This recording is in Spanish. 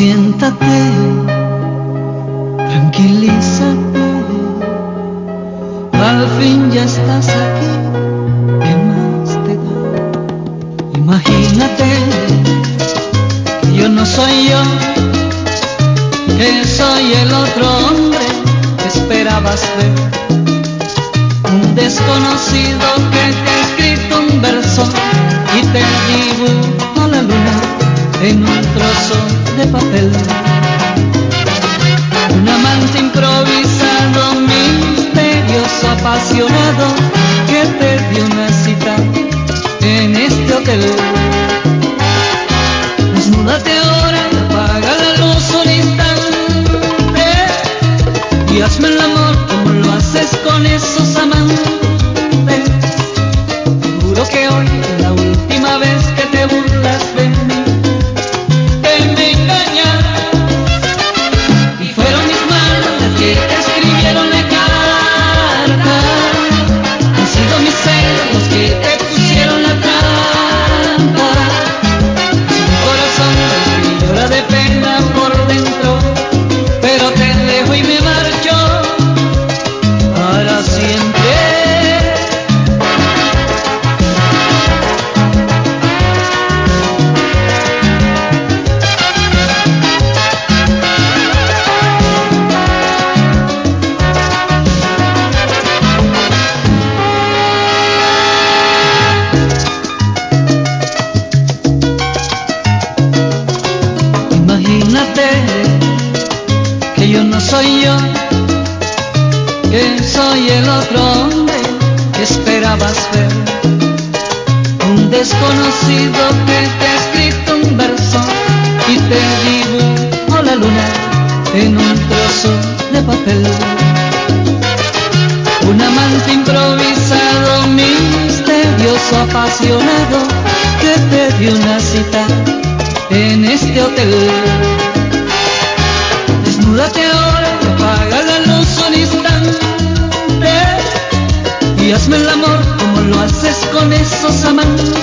siéntate, tranquilízate, al fin ya estás aquí, ¿qué más te da? Imagínate que yo no soy yo, que soy el otro hombre que esperabas ver, un desconocido que te soy el otro hombre esperabas ver. Un desconocido que te ha escrito un verso y te dibujo la luna en un trozo de papel. Un amante improvisado, misterioso, apasionado, que te dio una cita en este hotel. Desnúdate con esos amantes.